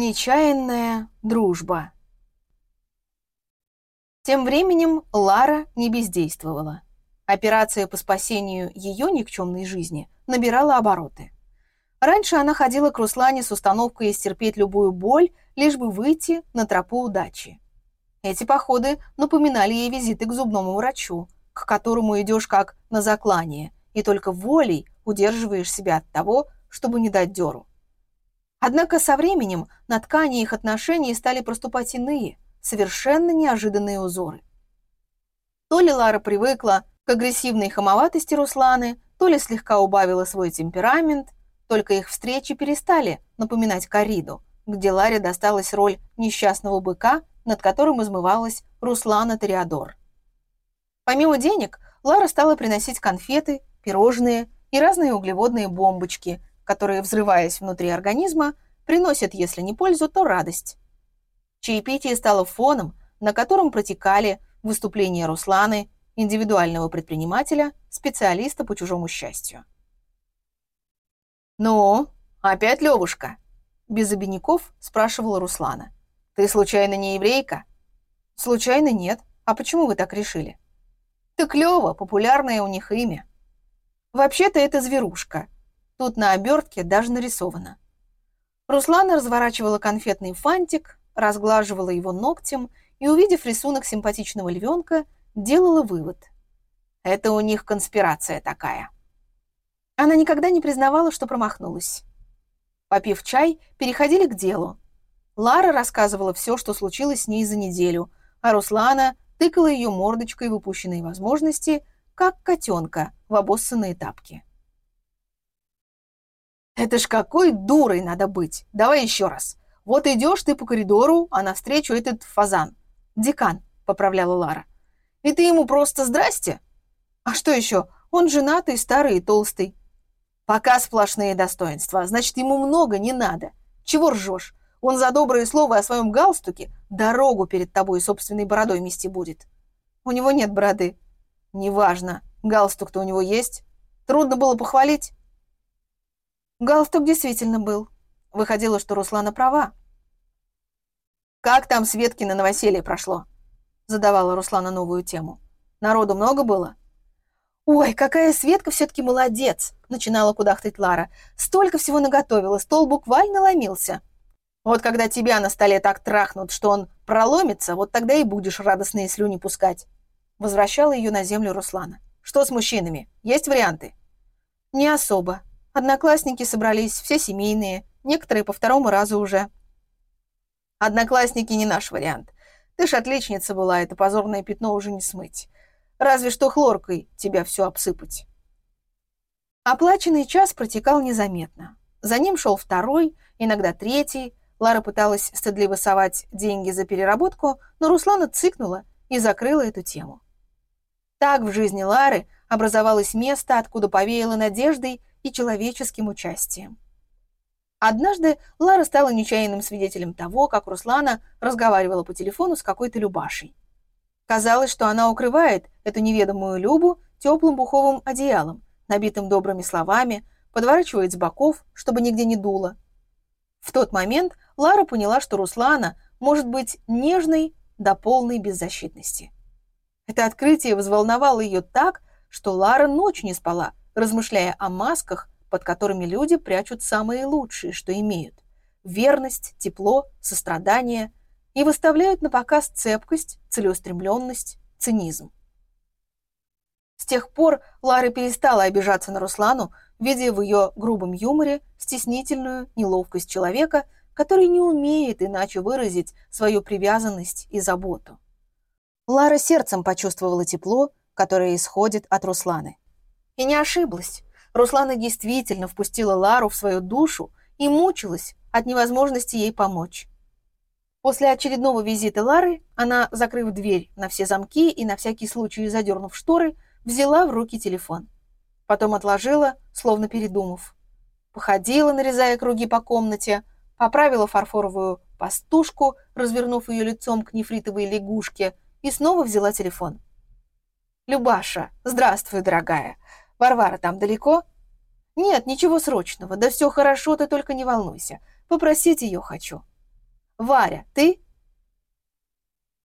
Нечаянная дружба. Тем временем Лара не бездействовала. Операция по спасению ее никчемной жизни набирала обороты. Раньше она ходила к Руслане с установкой стерпеть любую боль, лишь бы выйти на тропу удачи. Эти походы напоминали ей визиты к зубному врачу, к которому идешь как на заклание, и только волей удерживаешь себя от того, чтобы не дать дёру. Однако со временем на ткани их отношений стали проступать иные, совершенно неожиданные узоры. То ли Лара привыкла к агрессивной хамоватости Русланы, то ли слегка убавила свой темперамент, только их встречи перестали напоминать кориду, где Ларе досталась роль несчастного быка, над которым измывалась Руслана Ториадор. Помимо денег, Лара стала приносить конфеты, пирожные и разные углеводные бомбочки, которые, взрываясь внутри организма, приносят, если не пользу, то радость. Чаепитие стало фоном, на котором протекали выступления Русланы, индивидуального предпринимателя, специалиста по чужому счастью. «Ну, опять Левушка?» Без обиняков спрашивала Руслана. «Ты случайно не еврейка?» «Случайно нет. А почему вы так решили?» «Так Лева, популярное у них имя». «Вообще-то это зверушка», Тут на обертке даже нарисовано. Руслана разворачивала конфетный фантик, разглаживала его ногтем и, увидев рисунок симпатичного львенка, делала вывод. Это у них конспирация такая. Она никогда не признавала, что промахнулась. Попив чай, переходили к делу. Лара рассказывала все, что случилось с ней за неделю, а Руслана тыкала ее мордочкой в упущенные возможности, как котенка в обоссанные тапки. Это ж какой дурой надо быть. Давай еще раз. Вот идешь ты по коридору, а навстречу этот фазан. Декан, поправляла Лара. И ты ему просто здрасте? А что еще? Он женатый, старый и толстый. Пока сплошные достоинства, значит, ему много не надо. Чего ржешь? Он за доброе слово о своем галстуке дорогу перед тобой собственной бородой мести будет. У него нет бороды. Неважно, галстук-то у него есть. Трудно было похвалить. Галстук действительно был. Выходило, что Руслана права. «Как там Светкино новоселье прошло?» Задавала Руслана новую тему. «Народу много было?» «Ой, какая Светка все-таки молодец!» Начинала кудахтать Лара. «Столько всего наготовила, стол буквально ломился». «Вот когда тебя на столе так трахнут, что он проломится, вот тогда и будешь радостные слюни пускать». Возвращала ее на землю Руслана. «Что с мужчинами? Есть варианты?» «Не особо», Одноклассники собрались, все семейные, некоторые по второму разу уже. Одноклассники не наш вариант. Ты ж отличница была, это позорное пятно уже не смыть. Разве что хлоркой тебя все обсыпать. Оплаченный час протекал незаметно. За ним шел второй, иногда третий. Лара пыталась стыдливо совать деньги за переработку, но Руслана цыкнула и закрыла эту тему. Так в жизни Лары образовалось место, откуда повеяло надеждой и человеческим участием. Однажды Лара стала нечаянным свидетелем того, как Руслана разговаривала по телефону с какой-то Любашей. Казалось, что она укрывает эту неведомую Любу теплым пуховым одеялом, набитым добрыми словами, подворачивает с боков, чтобы нигде не дуло. В тот момент Лара поняла, что Руслана может быть нежной до полной беззащитности. Это открытие взволновало ее так, что Лара ночь не спала, размышляя о масках, под которыми люди прячут самые лучшие, что имеют – верность, тепло, сострадание – и выставляют на показ цепкость, целеустремленность, цинизм. С тех пор Лара перестала обижаться на Руслану, видя в ее грубом юморе стеснительную неловкость человека, который не умеет иначе выразить свою привязанность и заботу. Лара сердцем почувствовала тепло, которое исходит от Русланы. И не ошиблась. Руслана действительно впустила Лару в свою душу и мучилась от невозможности ей помочь. После очередного визита Лары она, закрыв дверь на все замки и на всякий случай задернув шторы, взяла в руки телефон. Потом отложила, словно передумав. Походила, нарезая круги по комнате, поправила фарфоровую пастушку, развернув ее лицом к нефритовой лягушке, и снова взяла телефон. «Любаша, здравствуй, дорогая. Варвара там далеко? Нет, ничего срочного. Да все хорошо, ты только не волнуйся. Попросить ее хочу. Варя, ты?